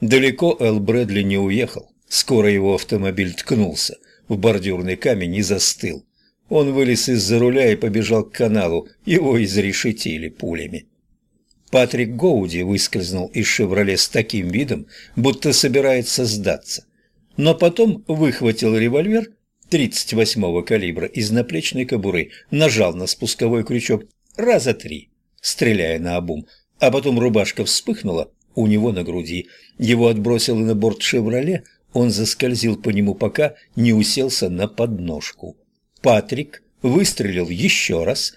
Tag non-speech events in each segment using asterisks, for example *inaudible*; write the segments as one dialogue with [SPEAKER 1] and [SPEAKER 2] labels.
[SPEAKER 1] Далеко Эл Брэдли не уехал. Скоро его автомобиль ткнулся в бордюрный камень и застыл. Он вылез из-за руля и побежал к каналу. Его изрешетили пулями. Патрик Гоуди выскользнул из «Шевроле» с таким видом, будто собирается сдаться. Но потом выхватил револьвер 38-го калибра из наплечной кобуры, нажал на спусковой крючок раза три, стреляя на обум, а потом рубашка вспыхнула у него на груди. Его отбросило на борт «Шевроле», он заскользил по нему, пока не уселся на подножку. Патрик выстрелил еще раз,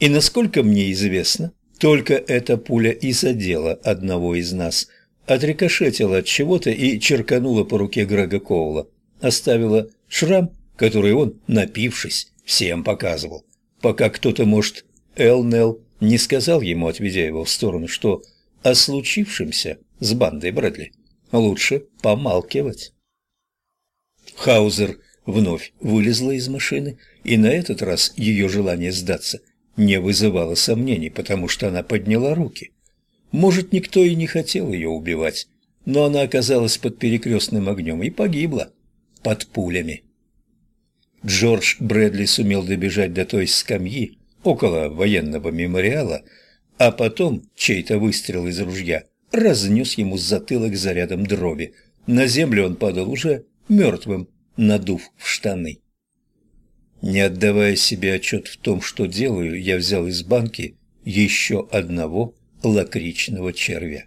[SPEAKER 1] и, насколько мне известно, только эта пуля и задела одного из нас, отрикошетила от чего-то и черканула по руке Грега Коула, оставила шрам, который он, напившись, всем показывал, пока кто-то, может, Элнел не сказал ему, отведя его в сторону, что о случившемся с бандой Брэдли лучше помалкивать. Хаузер вновь вылезла из машины, и на этот раз ее желание сдаться не вызывало сомнений, потому что она подняла руки. Может, никто и не хотел ее убивать, но она оказалась под перекрестным огнем и погибла под пулями. Джордж Брэдли сумел добежать до той скамьи около военного мемориала, а потом чей-то выстрел из ружья разнес ему затылок зарядом дроби. На землю он падал уже мертвым, надув в штаны. Не отдавая себе отчет в том, что делаю, я взял из банки еще одного лакричного червя.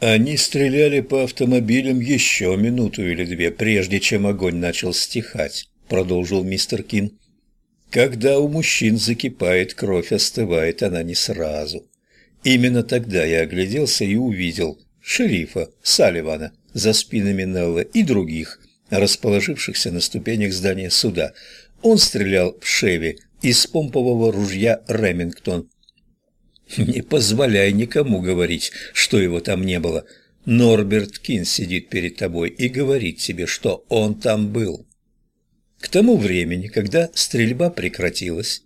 [SPEAKER 1] Они стреляли по автомобилям еще минуту или две, прежде чем огонь начал стихать, продолжил мистер Кин. Когда у мужчин закипает кровь, остывает она не сразу. Именно тогда я огляделся и увидел шерифа Салливана за спинами Нелла и других, расположившихся на ступенях здания суда. Он стрелял в Шеви из помпового ружья «Ремингтон». Не позволяй никому говорить, что его там не было. Норберт Кин сидит перед тобой и говорит тебе, что он там был. К тому времени, когда стрельба прекратилась,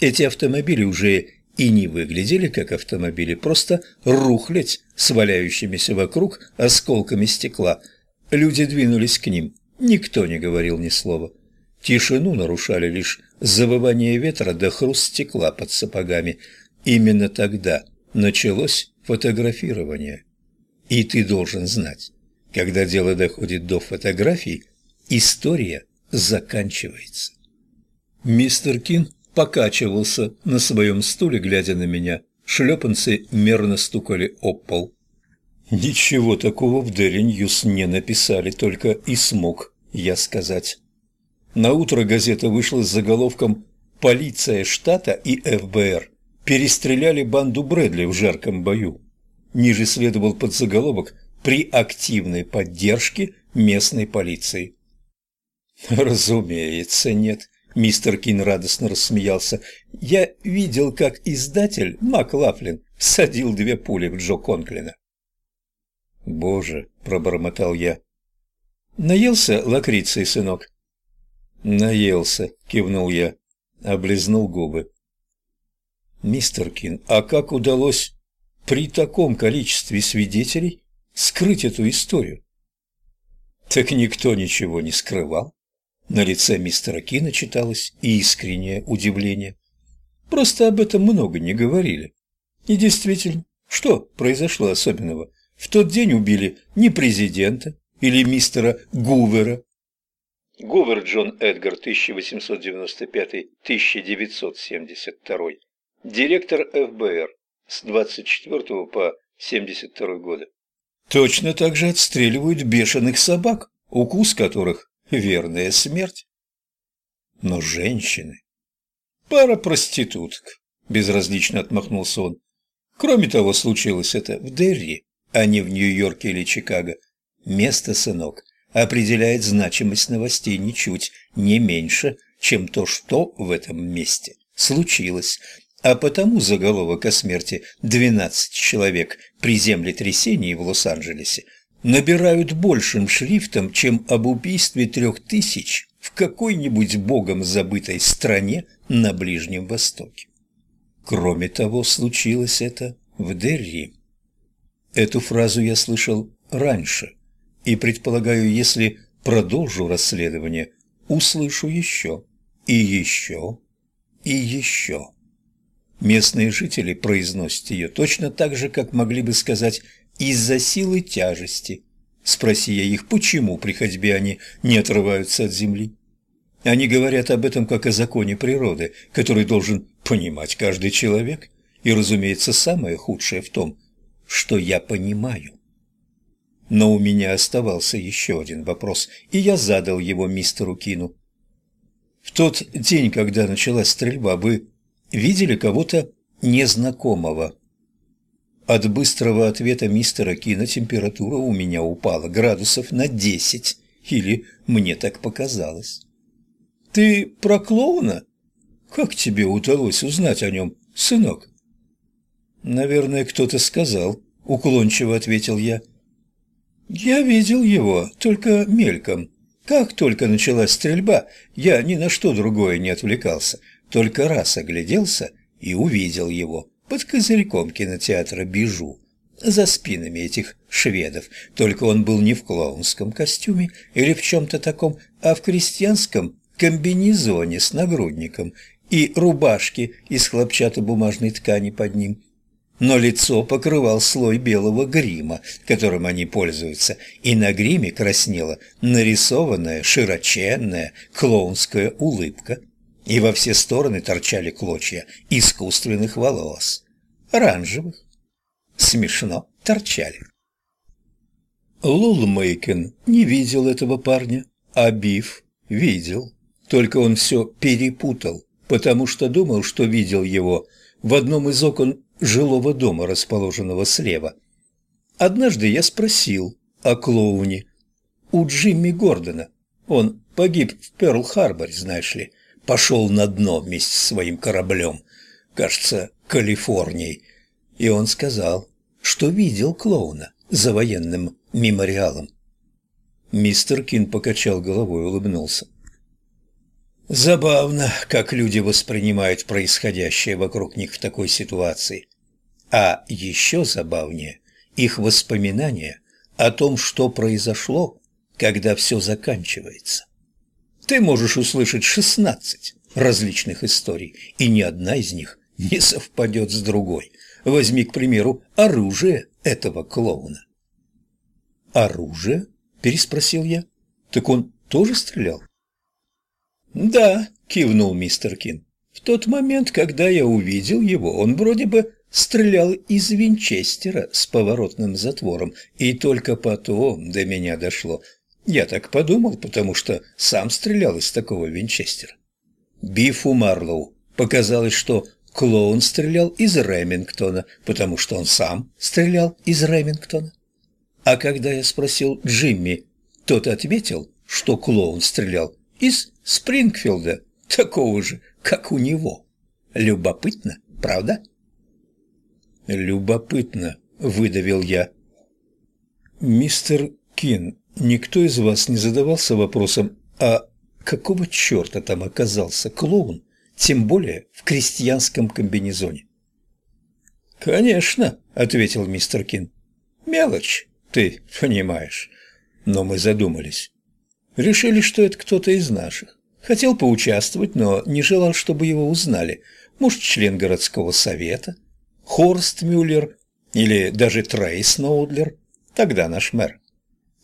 [SPEAKER 1] эти автомобили уже и не выглядели как автомобили, просто рухлядь с валяющимися вокруг осколками стекла. Люди двинулись к ним, никто не говорил ни слова. Тишину нарушали лишь завывание ветра да хруст стекла под сапогами. Именно тогда началось фотографирование. И ты должен знать, когда дело доходит до фотографий, история заканчивается. Мистер Кин покачивался на своем стуле, глядя на меня. Шлепанцы мерно стукали об пол. Ничего такого в Дели не написали, только и смог я сказать. На утро газета вышла с заголовком «Полиция штата и ФБР перестреляли банду Брэдли в жарком бою». Ниже следовал подзаголовок «При активной поддержке местной полиции». *laughs* Разумеется, нет. Мистер Кин радостно рассмеялся. «Я видел, как издатель Маклафлин садил две пули в Джо Конклина». «Боже!» – пробормотал я. «Наелся лакрицей, сынок?» «Наелся», – кивнул я, облизнул губы. «Мистер Кин, а как удалось при таком количестве свидетелей скрыть эту историю?» «Так никто ничего не скрывал. На лице мистера Кина читалось искреннее удивление. Просто об этом много не говорили. И действительно, что произошло особенного? В тот день убили не президента или мистера Гувера. Гувер Джон Эдгар, 1895-1972. Директор ФБР с 24 по 72 годы. Точно так же отстреливают бешеных собак, укус которых верная смерть. Но женщины... Пара проституток, безразлично отмахнулся он. Кроме того, случилось это в Дерри, а не в Нью-Йорке или Чикаго. Место, сынок, определяет значимость новостей ничуть не меньше, чем то, что в этом месте случилось. А потому заголовок о смерти 12 человек при землетрясении в Лос-Анджелесе набирают большим шрифтом, чем об убийстве трех тысяч в какой-нибудь богом забытой стране на Ближнем Востоке. Кроме того, случилось это в Дерри. Эту фразу я слышал раньше, и предполагаю, если продолжу расследование, услышу еще, и еще, и еще. Местные жители произносят ее точно так же, как могли бы сказать «из-за силы тяжести». Спроси я их, почему при ходьбе они не отрываются от земли. Они говорят об этом как о законе природы, который должен понимать каждый человек. И, разумеется, самое худшее в том, что я понимаю. Но у меня оставался еще один вопрос, и я задал его мистеру Кину. В тот день, когда началась стрельба, вы видели кого-то незнакомого? От быстрого ответа мистера Кина температура у меня упала градусов на десять, или мне так показалось. «Ты про клоуна? Как тебе удалось узнать о нем, сынок?» «Наверное, кто-то сказал», — уклончиво ответил я. «Я видел его, только мельком. Как только началась стрельба, я ни на что другое не отвлекался, только раз огляделся и увидел его под козырьком кинотеатра «Бижу», за спинами этих шведов, только он был не в клоунском костюме или в чем-то таком, а в крестьянском комбинезоне с нагрудником и рубашке из хлопчатобумажной ткани под ним. Но лицо покрывал слой белого грима, которым они пользуются, и на гриме краснела нарисованная широченная клоунская улыбка, и во все стороны торчали клочья искусственных волос оранжевых. Смешно торчали. Лул Мейкен не видел этого парня, а Биф видел. Только он все перепутал, потому что думал, что видел его в одном из окон жилого дома, расположенного слева. Однажды я спросил о клоуне у Джимми Гордона. Он погиб в Перл-Харборе, знаешь ли, пошел на дно вместе с своим кораблем кажется, Калифорнией, и он сказал, что видел клоуна за военным мемориалом. Мистер Кин покачал головой и улыбнулся. Забавно, как люди воспринимают происходящее вокруг них в такой ситуации. А еще забавнее их воспоминания о том, что произошло, когда все заканчивается. Ты можешь услышать шестнадцать различных историй, и ни одна из них не совпадет с другой. Возьми, к примеру, оружие этого клоуна. «Оружие?» – переспросил я. «Так он тоже стрелял?» «Да», – кивнул мистер Кин. «В тот момент, когда я увидел его, он вроде бы стрелял из винчестера с поворотным затвором, и только потом до меня дошло. Я так подумал, потому что сам стрелял из такого винчестера. Бифу Марлоу показалось, что Клоун стрелял из Ремингтона, потому что он сам стрелял из Ремингтона. А когда я спросил Джимми, тот ответил, что клоун стрелял из Спрингфилда, такого же, как у него. Любопытно, правда? Любопытно, выдавил я. Мистер Кин, никто из вас не задавался вопросом, а какого черта там оказался клоун тем более в крестьянском комбинезоне. «Конечно», — ответил мистер Кин. «Мелочь, ты понимаешь». Но мы задумались. Решили, что это кто-то из наших. Хотел поучаствовать, но не желал, чтобы его узнали. Может, член городского совета, Хорст Мюллер или даже Трей Сноудлер, тогда наш мэр.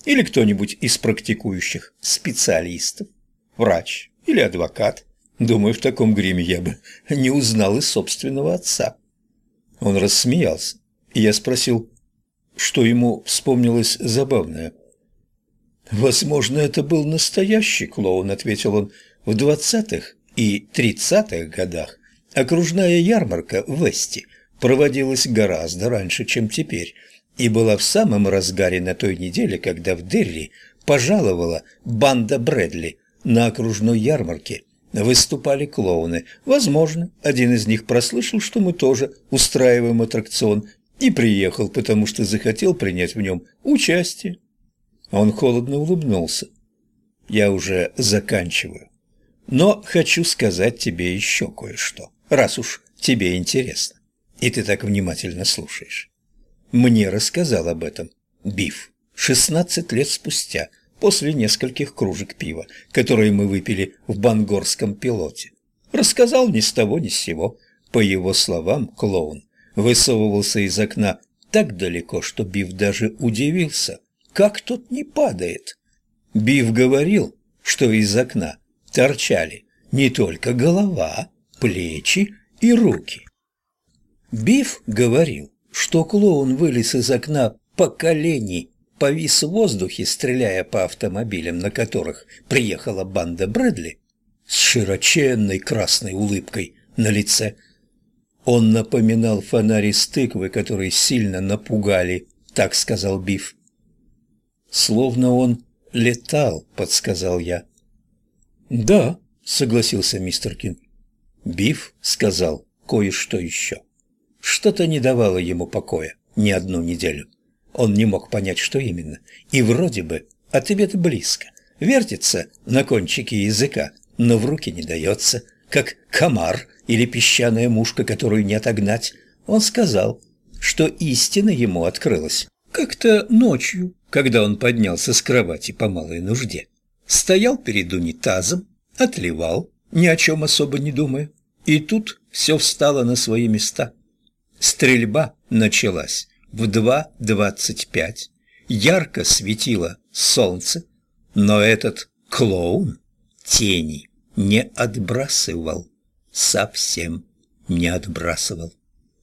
[SPEAKER 1] Или кто-нибудь из практикующих специалистов, врач или адвокат. Думаю, в таком гриме я бы не узнал и собственного отца. Он рассмеялся, и я спросил, что ему вспомнилось забавное. «Возможно, это был настоящий клоун», — ответил он. «В двадцатых и тридцатых годах окружная ярмарка в Весте проводилась гораздо раньше, чем теперь, и была в самом разгаре на той неделе, когда в Дерри пожаловала банда Брэдли на окружной ярмарке выступали клоуны. Возможно, один из них прослышал, что мы тоже устраиваем аттракцион, и приехал, потому что захотел принять в нем участие. Он холодно улыбнулся. Я уже заканчиваю. Но хочу сказать тебе еще кое-что, раз уж тебе интересно, и ты так внимательно слушаешь. Мне рассказал об этом Биф шестнадцать лет спустя, после нескольких кружек пива, которые мы выпили в бангорском пилоте. Рассказал ни с того ни с сего. По его словам, клоун высовывался из окна так далеко, что Биф даже удивился, как тот не падает. Биф говорил, что из окна торчали не только голова, плечи и руки. Биф говорил, что клоун вылез из окна по колени, повис в воздухе, стреляя по автомобилям, на которых приехала банда Брэдли, с широченной красной улыбкой на лице. Он напоминал фонари из тыквы, которые сильно напугали, так сказал Биф. «Словно он летал», — подсказал я. «Да», — согласился мистер Кин. Биф сказал кое-что еще. Что-то не давало ему покоя ни одну неделю. Он не мог понять, что именно. И вроде бы ответ близко. Вертится на кончике языка, но в руки не дается, как комар или песчаная мушка, которую не отогнать. Он сказал, что истина ему открылась как-то ночью, когда он поднялся с кровати по малой нужде. Стоял перед унитазом, отливал, ни о чем особо не думая. И тут все встало на свои места. Стрельба началась в 2.25. Ярко светило солнце, но этот клоун тени не отбрасывал, совсем не отбрасывал.